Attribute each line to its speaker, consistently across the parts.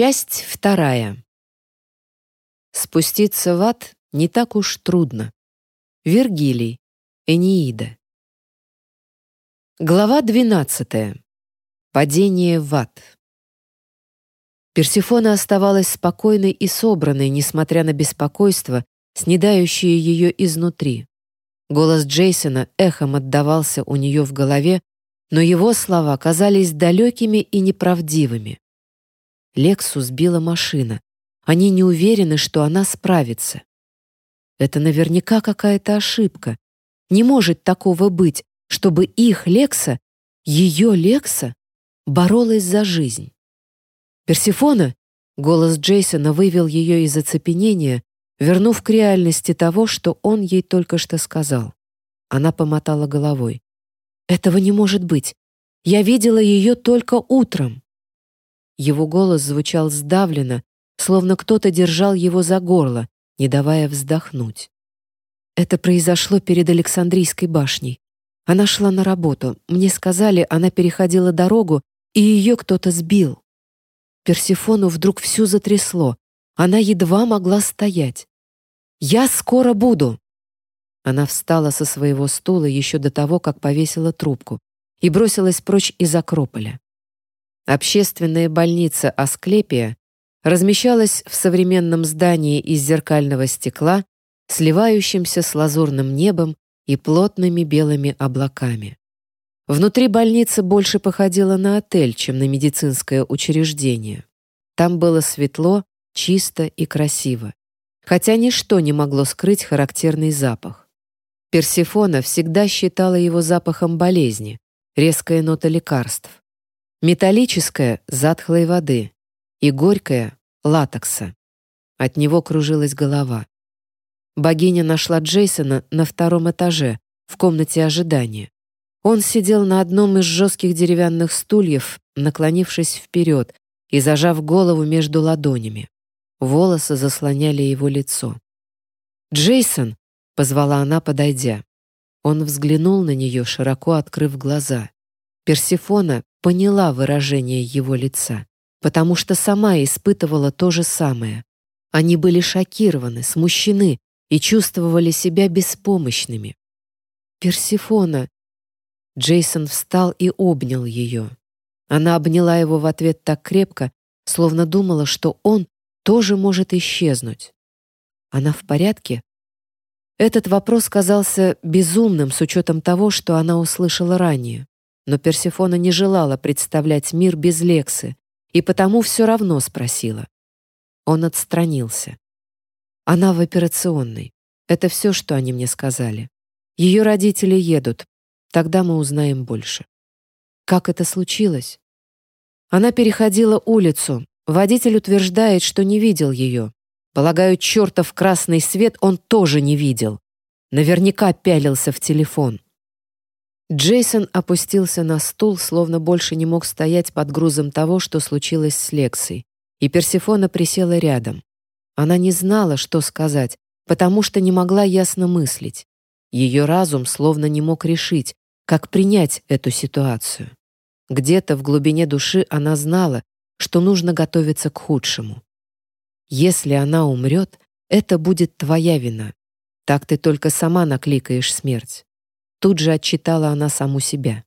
Speaker 1: Часть вторая. Спуститься в ад не так уж трудно. Вергилий, Энеида. Глава 12. Падение в ад. Персифона оставалась спокойной и собранной, несмотря на беспокойство, снедающее ее изнутри. Голос Джейсона эхом отдавался у нее в голове, но его слова казались далекими и неправдивыми. Лексу сбила машина. Они не уверены, что она справится. Это наверняка какая-то ошибка. Не может такого быть, чтобы их Лекса, ее Лекса, боролась за жизнь. «Персифона!» — голос Джейсона вывел ее из оцепенения, вернув к реальности того, что он ей только что сказал. Она помотала головой. «Этого не может быть. Я видела ее только утром». Его голос звучал сдавленно, словно кто-то держал его за горло, не давая вздохнуть. Это произошло перед Александрийской башней. Она шла на работу. Мне сказали, она переходила дорогу, и ее кто-то сбил. Персифону вдруг всю затрясло. Она едва могла стоять. «Я скоро буду!» Она встала со своего стула еще до того, как повесила трубку, и бросилась прочь из Акрополя. Общественная больница Асклепия размещалась в современном здании из зеркального стекла, сливающимся с лазурным небом и плотными белыми облаками. Внутри больницы больше походила на отель, чем на медицинское учреждение. Там было светло, чисто и красиво, хотя ничто не могло скрыть характерный запах. Персифона всегда считала его запахом болезни, резкая нота лекарств металлическое — затхлой воды и горькое — латекса. От него кружилась голова. Богиня нашла Джейсона на втором этаже, в комнате ожидания. Он сидел на одном из жестких деревянных стульев, наклонившись вперед и зажав голову между ладонями. Волосы заслоняли его лицо. «Джейсон!» — позвала она, подойдя. Он взглянул на нее, широко открыв глаза. Персифона поняла выражение его лица, потому что сама испытывала то же самое. Они были шокированы, смущены и чувствовали себя беспомощными. «Персифона!» Джейсон встал и обнял ее. Она обняла его в ответ так крепко, словно думала, что он тоже может исчезнуть. Она в порядке? Этот вопрос казался безумным с учетом того, что она услышала ранее. Но Персефона не желала представлять мир без Лексы, и потому все равно спросила. Он отстранился. Она в операционной. Это все, что они мне сказали. Ее родители едут. Тогда мы узнаем больше. Как это случилось? Она переходила улицу. Водитель утверждает, что не видел ее. Полагаю, чертов красный свет он тоже не видел. Наверняка пялился в телефон. Джейсон опустился на стул, словно больше не мог стоять под грузом того, что случилось с Лексой, и Персефона присела рядом. Она не знала, что сказать, потому что не могла ясно мыслить. Ее разум словно не мог решить, как принять эту ситуацию. Где-то в глубине души она знала, что нужно готовиться к худшему. Если она умрет, это будет твоя вина. Так ты только сама накликаешь смерть. Тут же отчитала она саму себя.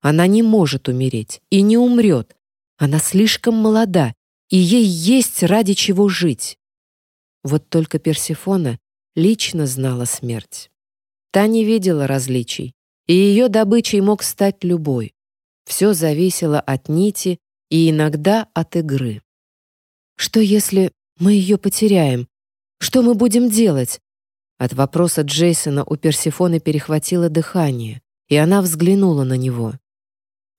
Speaker 1: Она не может умереть и не умрет. Она слишком молода, и ей есть ради чего жить. Вот только Персефона лично знала смерть. Та не видела различий, и ее добычей мог стать любой. Все зависело от нити и иногда от игры. Что если мы ее потеряем? Что мы будем делать? От вопроса Джейсона у Персефоны перехватило дыхание, и она взглянула на него.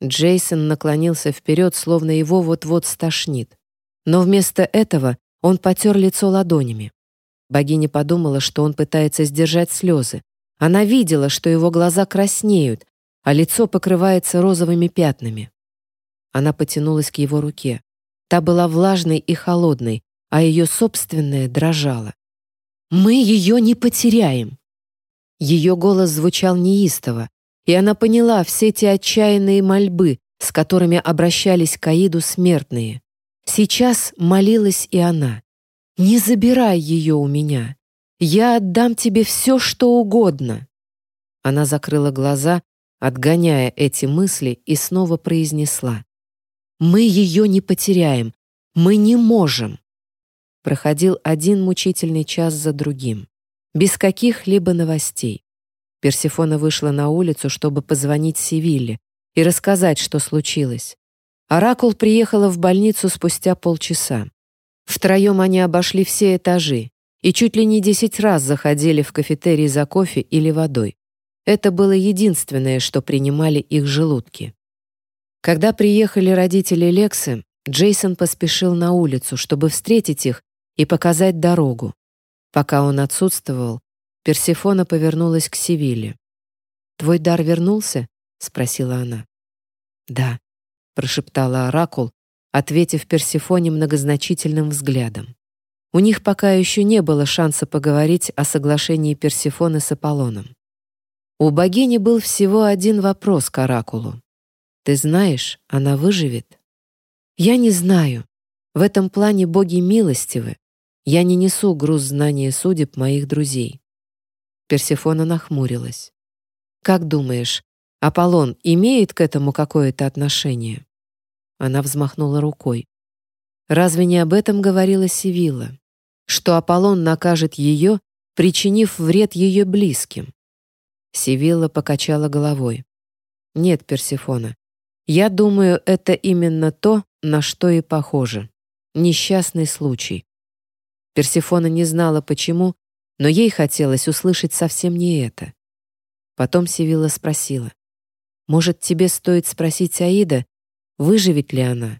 Speaker 1: Джейсон наклонился вперед, словно его вот-вот стошнит. Но вместо этого он потер лицо ладонями. Богиня подумала, что он пытается сдержать слезы. Она видела, что его глаза краснеют, а лицо покрывается розовыми пятнами. Она потянулась к его руке. Та была влажной и холодной, а ее собственная дрожала. Мы ее не потеряем. Ее голос звучал неистово, и она поняла все те отчаянные мольбы, с которыми обращались к Аиду смертные. Сейчас молилась и она. «Не забирай ее у меня. Я отдам тебе все, что угодно». Она закрыла глаза, отгоняя эти мысли, и снова произнесла. «Мы ее не потеряем. Мы не можем». Проходил один мучительный час за другим, без каких-либо новостей. Персифона вышла на улицу, чтобы позвонить Севилле и рассказать, что случилось. Оракул приехала в больницу спустя полчаса. Втроем они обошли все этажи и чуть ли не десять раз заходили в кафетерий за кофе или водой. Это было единственное, что принимали их желудки. Когда приехали родители Лексы, Джейсон поспешил на улицу, чтобы встретить их и показать дорогу. Пока он отсутствовал, Персефона повернулась к Севиле. «Твой дар вернулся?» — спросила она. «Да», — прошептала Оракул, ответив Персефоне многозначительным взглядом. У них пока еще не было шанса поговорить о соглашении Персефоны с Аполлоном. У богини был всего один вопрос к Оракулу. «Ты знаешь, она выживет?» «Я не знаю. В этом плане боги милостивы. Я не несу груз знания судеб моих друзей. Персефона нахмурилась. «Как думаешь, Аполлон имеет к этому какое-то отношение?» Она взмахнула рукой. «Разве не об этом говорила Сивилла? Что Аполлон накажет ее, причинив вред ее близким?» Сивилла покачала головой. «Нет, Персефона, я думаю, это именно то, на что и похоже. Несчастный случай». Персефона не знала, почему, но ей хотелось услышать совсем не это. Потом Севилла спросила, «Может, тебе стоит спросить Аида, выживет ли она?»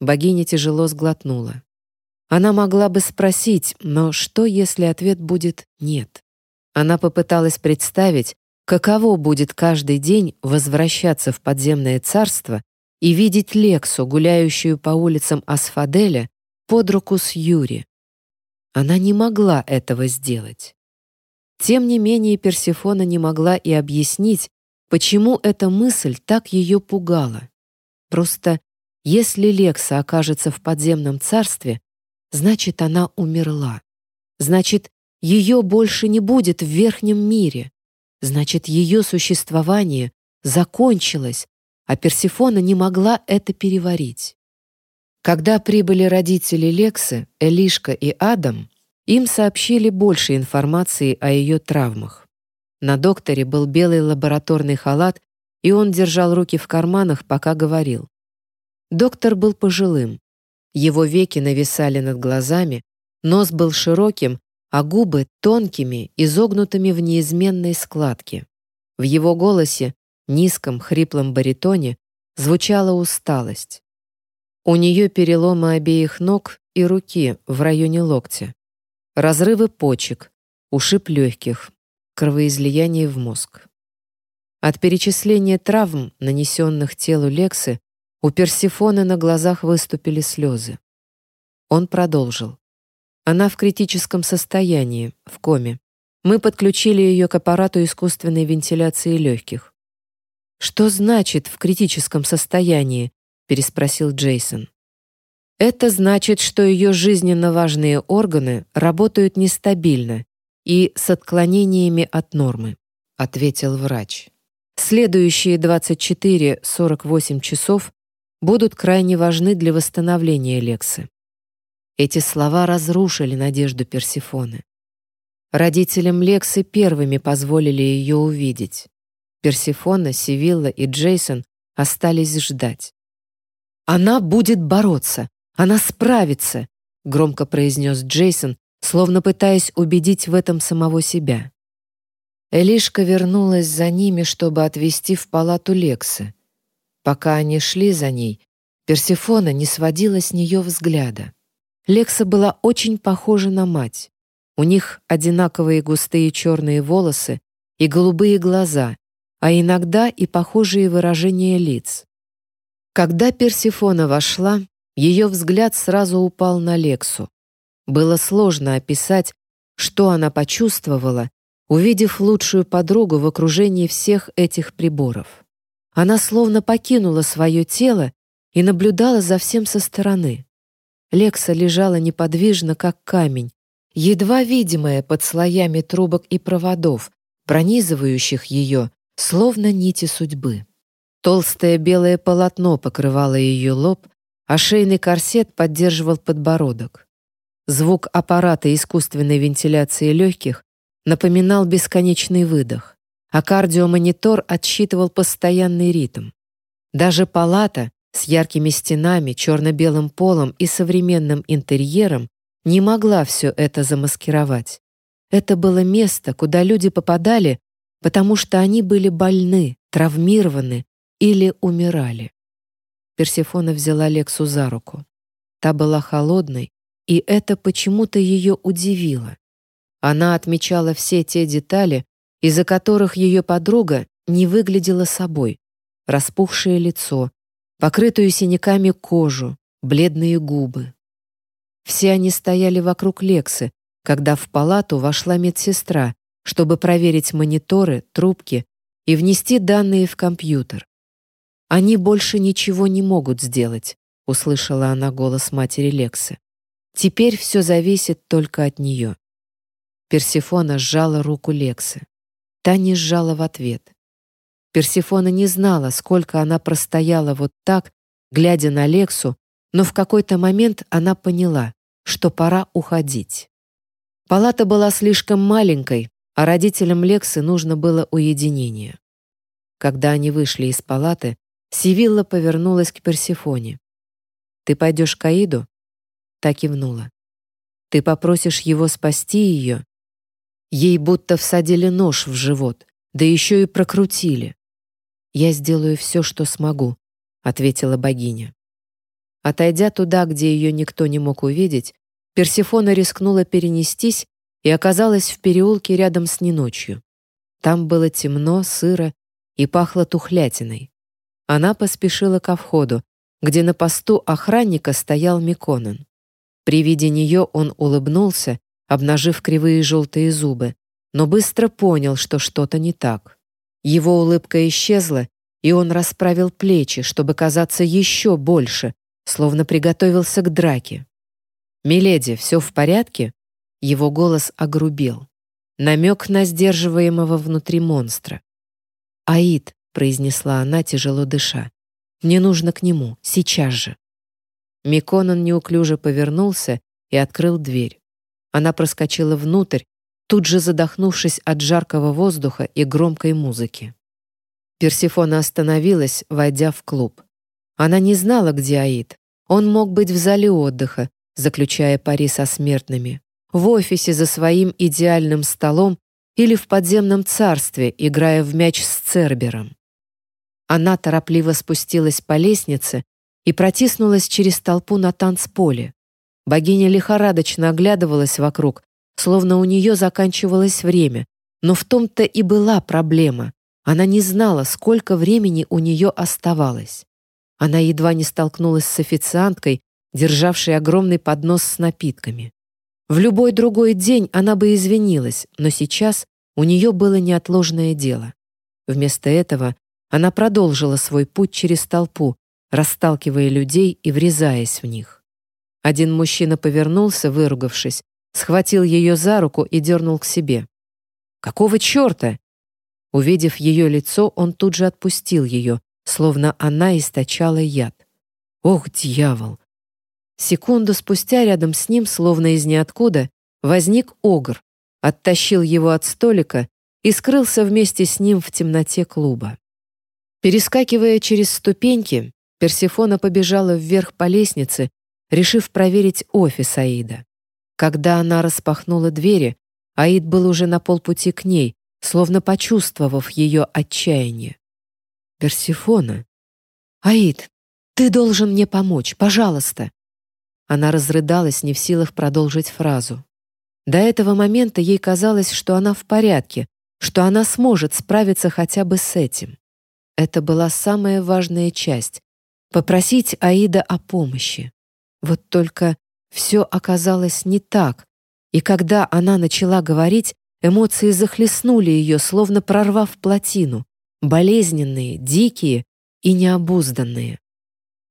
Speaker 1: Богиня тяжело сглотнула. Она могла бы спросить, но что, если ответ будет «нет»? Она попыталась представить, каково будет каждый день возвращаться в подземное царство и видеть Лексу, гуляющую по улицам Асфаделя, под руку с Юри. Она не могла этого сделать. Тем не менее, Персефона не могла и объяснить, почему эта мысль так ее пугала. Просто если Лекса окажется в подземном царстве, значит, она умерла. Значит, ее больше не будет в верхнем мире. Значит, ее существование закончилось, а Персефона не могла это переварить. Когда прибыли родители Лексы, Элишка и Адам, им сообщили больше информации о ее травмах. На докторе был белый лабораторный халат, и он держал руки в карманах, пока говорил. Доктор был пожилым. Его веки нависали над глазами, нос был широким, а губы тонкими, изогнутыми в неизменной складке. В его голосе, низком, хриплом баритоне, звучала усталость. У нее переломы обеих ног и руки в районе локтя. Разрывы почек, ушиб легких, кровоизлияние в мозг. От перечисления травм, нанесенных телу Лексы, у Персифоны на глазах выступили слезы. Он продолжил. Она в критическом состоянии, в коме. Мы подключили ее к аппарату искусственной вентиляции легких. «Что значит «в критическом состоянии»?» — переспросил Джейсон. «Это значит, что ее жизненно важные органы работают нестабильно и с отклонениями от нормы», — ответил врач. «Следующие 24-48 часов будут крайне важны для восстановления Лексы». Эти слова разрушили надежду Персифоны. Родителям Лексы первыми позволили ее увидеть. Персифона, Сивилла и Джейсон остались ждать. «Она будет бороться! Она справится!» — громко произнес Джейсон, словно пытаясь убедить в этом самого себя. Элишка вернулась за ними, чтобы отвезти в палату Лексы. Пока они шли за ней, Персифона не сводила с нее взгляда. Лекса была очень похожа на мать. У них одинаковые густые черные волосы и голубые глаза, а иногда и похожие выражения лиц. Когда Персифона вошла, ее взгляд сразу упал на Лексу. Было сложно описать, что она почувствовала, увидев лучшую подругу в окружении всех этих приборов. Она словно покинула свое тело и наблюдала за всем со стороны. Лекса лежала неподвижно, как камень, едва видимая под слоями трубок и проводов, пронизывающих ее, словно нити судьбы. Толстое белое полотно покрывало ее лоб, а шейный корсет поддерживал подбородок. Звук аппарата искусственной вентиляции легких напоминал бесконечный выдох, а кардиомонитор отсчитывал постоянный ритм. Даже палата с яркими стенами, черно-белым полом и современным интерьером не могла все это замаскировать. Это было место, куда люди попадали, потому что они были больны, травмированы или умирали. Персефона взяла Лексу за руку. Та была холодной, и это почему-то ее удивило. Она отмечала все те детали, из-за которых ее подруга не выглядела собой. Распухшее лицо, покрытую синяками кожу, бледные губы. Все они стояли вокруг Лексы, когда в палату вошла медсестра, чтобы проверить мониторы, трубки и внести данные в компьютер. «Они больше ничего не могут сделать», — услышала она голос матери Лексы. «Теперь все зависит только от нее». Персифона сжала руку Лексы. Та не сжала в ответ. Персифона не знала, сколько она простояла вот так, глядя на Лексу, но в какой-то момент она поняла, что пора уходить. Палата была слишком маленькой, а родителям Лексы нужно было уединение. Когда они вышли из палаты, Сивилла повернулась к Персифоне. «Ты пойдешь к Аиду?» Так кивнула. «Ты попросишь его спасти ее?» Ей будто всадили нож в живот, да еще и прокрутили. «Я сделаю все, что смогу», — ответила богиня. Отойдя туда, где ее никто не мог увидеть, Персифона рискнула перенестись и оказалась в переулке рядом с неночью. Там было темно, сыро и пахло тухлятиной. Она поспешила ко входу, где на посту охранника стоял Миконан. При виде нее он улыбнулся, обнажив кривые желтые зубы, но быстро понял, что что-то не так. Его улыбка исчезла, и он расправил плечи, чтобы казаться еще больше, словно приготовился к драке. «Миледи, все в порядке?» Его голос огрубел. Намек на сдерживаемого внутри монстра. «Аид», произнесла она, тяжело дыша. «Мне нужно к нему, сейчас же». Миконан неуклюже повернулся и открыл дверь. Она проскочила внутрь, тут же задохнувшись от жаркого воздуха и громкой музыки. Персифона остановилась, войдя в клуб. Она не знала, где Аид. Он мог быть в зале отдыха, заключая пари со смертными, в офисе за своим идеальным столом или в подземном царстве, играя в мяч с Цербером. Она торопливо спустилась по лестнице и протиснулась через толпу на танцполе. Богиня лихорадочно оглядывалась вокруг, словно у нее заканчивалось время, но в том-то и была проблема. Она не знала, сколько времени у нее оставалось. Она едва не столкнулась с официанткой, державшей огромный поднос с напитками. В любой другой день она бы извинилась, но сейчас у нее было неотложное дело. Вместо этого она продолжила свой путь через толпу, расталкивая людей и врезаясь в них. Один мужчина повернулся, выругавшись, схватил ее за руку и дернул к себе. «Какого черта?» Увидев ее лицо, он тут же отпустил ее, словно она источала яд. «Ох, дьявол!» Секунду спустя рядом с ним, словно из ниоткуда, возник огр, оттащил его от столика и скрылся вместе с ним в темноте клуба. Перескакивая через ступеньки, Персефона побежала вверх по лестнице, решив проверить офис Аида. Когда она распахнула двери, Аид был уже на полпути к ней, словно почувствовав ее отчаяние. «Персефона! Аид, ты должен мне помочь, пожалуйста!» Она разрыдалась, не в силах продолжить фразу. До этого момента ей казалось, что она в порядке, что она сможет справиться хотя бы с этим. Это была самая важная часть — попросить Аида о помощи. Вот только все оказалось не так, и когда она начала говорить, эмоции захлестнули ее, словно прорвав плотину, болезненные, дикие и необузданные.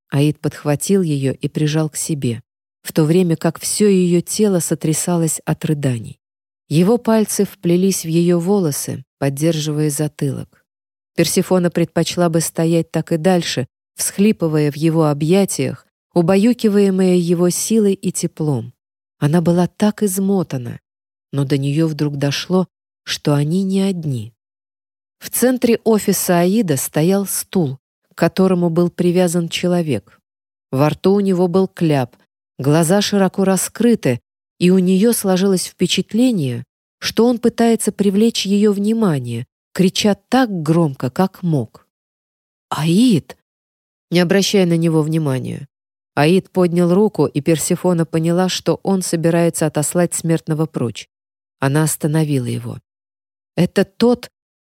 Speaker 1: Аид подхватил ее и прижал к себе, в то время как все ее тело сотрясалось от рыданий. Его пальцы вплелись в ее волосы, поддерживая затылок. Персифона предпочла бы стоять так и дальше, всхлипывая в его объятиях, убаюкиваемая его силой и теплом. Она была так измотана, но до нее вдруг дошло, что они не одни. В центре офиса Аида стоял стул, к которому был привязан человек. Во рту у него был кляп, глаза широко раскрыты, и у нее сложилось впечатление, что он пытается привлечь ее внимание, крича так громко, как мог. «Аид!» Не обращая на него внимания. Аид поднял руку, и Персефона поняла, что он собирается отослать смертного прочь. Она остановила его. «Это тот,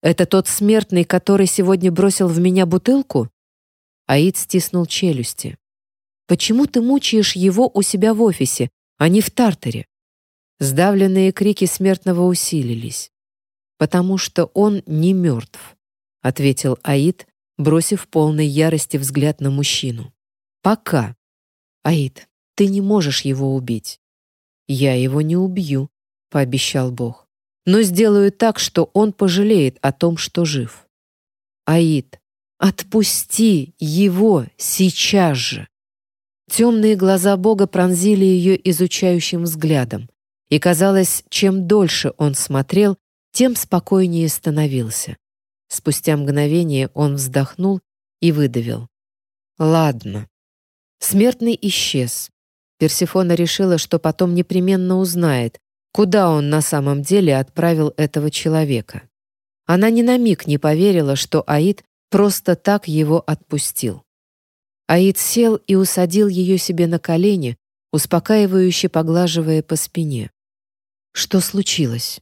Speaker 1: это тот смертный, который сегодня бросил в меня бутылку?» Аид стиснул челюсти. «Почему ты мучаешь его у себя в офисе, а не в Тартере?» Сдавленные крики смертного усилились. «Потому что он не мертв», — ответил Аид, бросив полной ярости взгляд на мужчину. «Пока. Аид, ты не можешь его убить». «Я его не убью», — пообещал Бог. «Но сделаю так, что он пожалеет о том, что жив». «Аид, отпусти его сейчас же!» Темные глаза Бога пронзили ее изучающим взглядом, и казалось, чем дольше он смотрел, тем спокойнее становился. Спустя мгновение он вздохнул и выдавил. «Ладно». Смертный исчез. Персифона решила, что потом непременно узнает, куда он на самом деле отправил этого человека. Она ни на миг не поверила, что Аид просто так его отпустил. Аид сел и усадил ее себе на колени, успокаивающе поглаживая по спине. Что случилось?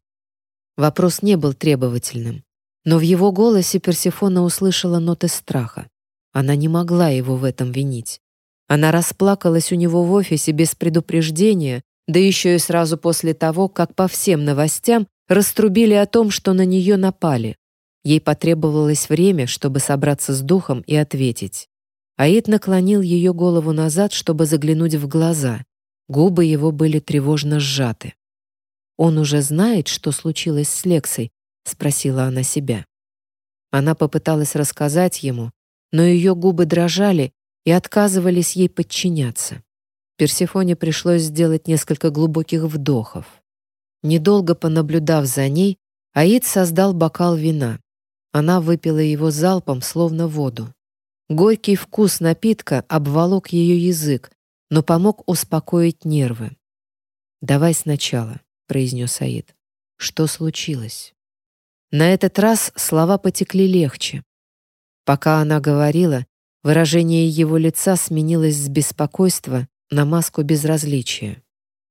Speaker 1: Вопрос не был требовательным. Но в его голосе Персефона услышала ноты страха. Она не могла его в этом винить. Она расплакалась у него в офисе без предупреждения, да еще и сразу после того, как по всем новостям раструбили о том, что на нее напали. Ей потребовалось время, чтобы собраться с духом и ответить. Аид наклонил ее голову назад, чтобы заглянуть в глаза. Губы его были тревожно сжаты. Он уже знает, что случилось с Лексой, — спросила она себя. Она попыталась рассказать ему, но ее губы дрожали и отказывались ей подчиняться. Персефоне пришлось сделать несколько глубоких вдохов. Недолго понаблюдав за ней, Аид создал бокал вина. Она выпила его залпом, словно воду. Горький вкус напитка обволок ее язык, но помог успокоить нервы. «Давай сначала», — произнес Аид. «Что случилось?» На этот раз слова потекли легче. Пока она говорила, выражение его лица сменилось с беспокойства на маску безразличия.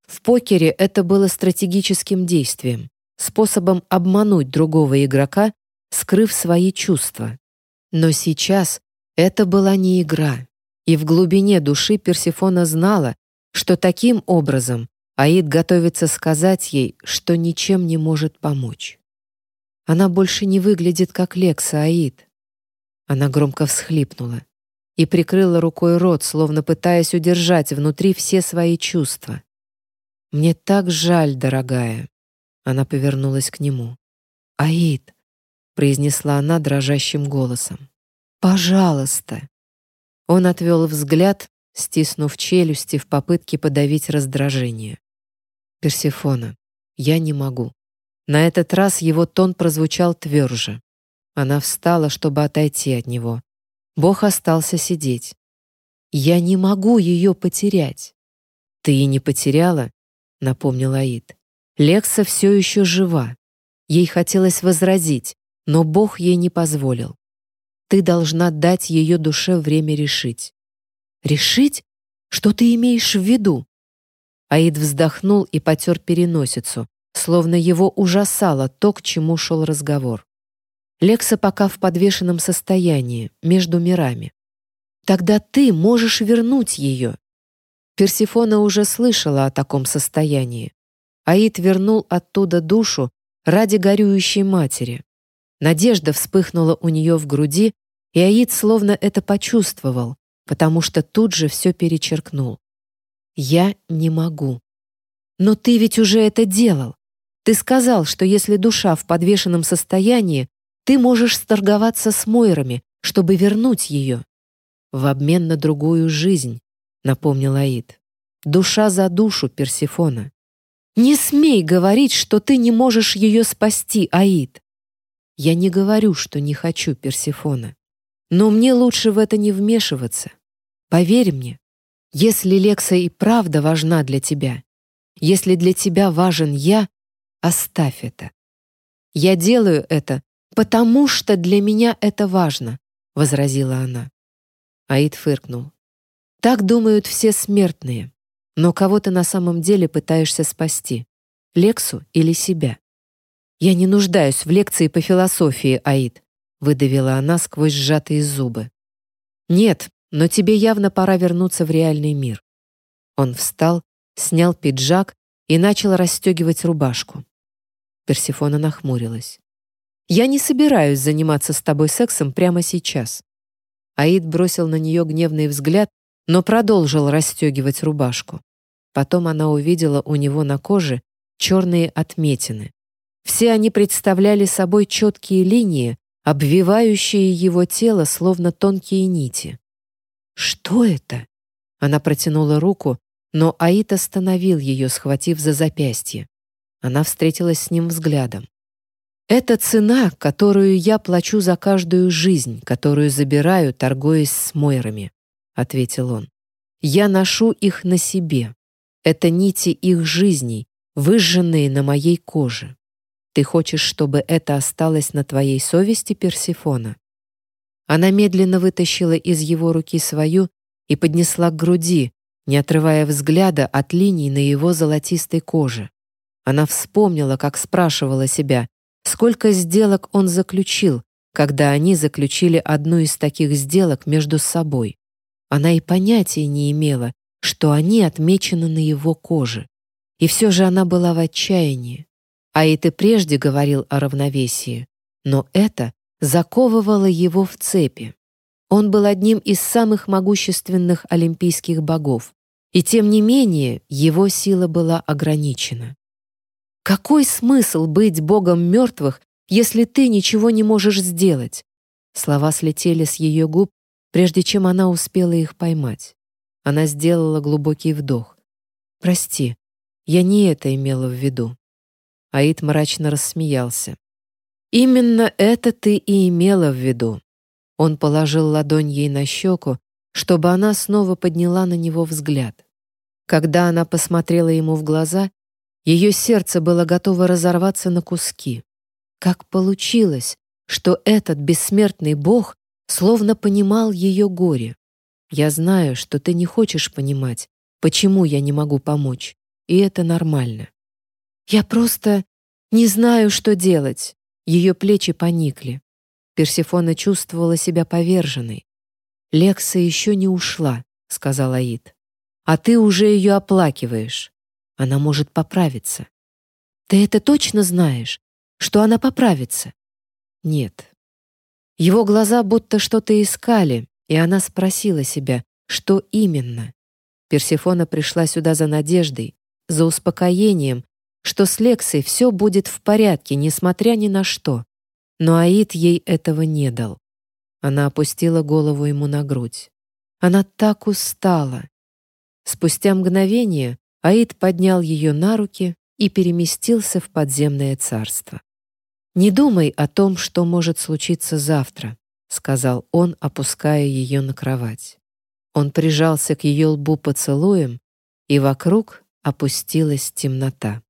Speaker 1: В покере это было стратегическим действием, способом обмануть другого игрока, скрыв свои чувства. Но сейчас это была не игра, и в глубине души Персефона знала, что таким образом Аид готовится сказать ей, что ничем не может помочь. Она больше не выглядит как Лекса Аид. Она громко всхлипнула и прикрыла рукой рот, словно пытаясь удержать внутри все свои чувства. «Мне так жаль, дорогая». Она повернулась к нему. «Аид», — произнесла она дрожащим голосом. «Пожалуйста». Он отвел взгляд, стиснув челюсти в попытке подавить раздражение. «Персифона, я не могу. На этот раз его тон прозвучал тверже. Она встала, чтобы отойти от него. Бог остался сидеть. «Я не могу ее потерять». «Ты и не потеряла?» — напомнил Аид. «Лекса все еще жива. Ей хотелось возразить, но Бог ей не позволил. Ты должна дать ее душе время решить». «Решить? Что ты имеешь в виду?» Аид вздохнул и потер переносицу, словно его ужасало то, к чему шел разговор. Лекса пока в подвешенном состоянии, между мирами. Тогда ты можешь вернуть ее. Персифона уже слышала о таком состоянии. Аид вернул оттуда душу ради горюющей матери. Надежда вспыхнула у нее в груди, и Аид словно это почувствовал, потому что тут же все перечеркнул. «Я не могу». «Но ты ведь уже это делал. Ты сказал, что если душа в подвешенном состоянии, ты можешь сторговаться с Мойрами, чтобы вернуть ее. В обмен на другую жизнь, напомнил Аид. Душа за душу Персифона. Не смей говорить, что ты не можешь ее спасти, Аид. Я не говорю, что не хочу Персифона. Но мне лучше в это не вмешиваться. Поверь мне, если Лекса и правда важна для тебя, если для тебя важен я, оставь это. Я делаю это, потому что для меня это важно, возразила она. Аид фыркнул. Так думают все смертные. Но кого ты на самом деле пытаешься спасти? Лексу или себя? Я не нуждаюсь в лекции по философии, Аид, выдавила она сквозь сжатые зубы. Нет, но тебе явно пора вернуться в реальный мир. Он встал, снял пиджак и начал расстегивать рубашку. Персифона нахмурилась. «Я не собираюсь заниматься с тобой сексом прямо сейчас». Аид бросил на нее гневный взгляд, но продолжил расстегивать рубашку. Потом она увидела у него на коже черные отметины. Все они представляли собой четкие линии, обвивающие его тело, словно тонкие нити. «Что это?» Она протянула руку, но Аид остановил ее, схватив за запястье. Она встретилась с ним взглядом. «Это цена, которую я плачу за каждую жизнь, которую забираю, торгуясь с Мойрами», — ответил он. «Я ношу их на себе. Это нити их жизней, выжженные на моей коже. Ты хочешь, чтобы это осталось на твоей совести, Персифона?» Она медленно вытащила из его руки свою и поднесла к груди, не отрывая взгляда от линий на его золотистой коже. Она вспомнила, как спрашивала себя, сколько сделок он заключил, когда они заключили одну из таких сделок между собой. Она и понятия не имела, что они отмечены на его коже. И все же она была в отчаянии. А и ты прежде говорил о равновесии, но это заковывало его в цепи. Он был одним из самых могущественных олимпийских богов, и тем не менее его сила была ограничена. Какой смысл быть богом мертвых, если ты ничего не можешь сделать? Слова слетели с ее губ, прежде чем она успела их поймать. Она сделала глубокий вдох. «Прости, я не это имела в виду». Аид мрачно рассмеялся. «Именно это ты и имела в виду». Он положил ладонь ей на щеку, чтобы она снова подняла на него взгляд. Когда она посмотрела ему в глаза, ее сердце было готово разорваться на куски. Как получилось, что этот бессмертный бог словно понимал ее горе? Я знаю, что ты не хочешь понимать, почему я не могу помочь, и это нормально. Я просто не знаю, что делать. Ее плечи поникли. Персефона чувствовала себя поверженной. «Лекса еще не ушла», — сказал Аид. «А ты уже ее оплакиваешь. Она может поправиться. Ты это точно знаешь, что она поправится? Нет. Его глаза будто что-то искали, и она спросила себя, что именно. Персефона пришла сюда за надеждой, за успокоением, что с Лексой все будет в порядке, несмотря ни на что. Но Аид ей этого не дал. Она опустила голову ему на грудь. Она так устала. Спустя мгновение Аид поднял ее на руки и переместился в подземное царство. «Не думай о том, что может случиться завтра», — сказал он, опуская ее на кровать. Он прижался к ее лбу поцелуем, и вокруг опустилась темнота.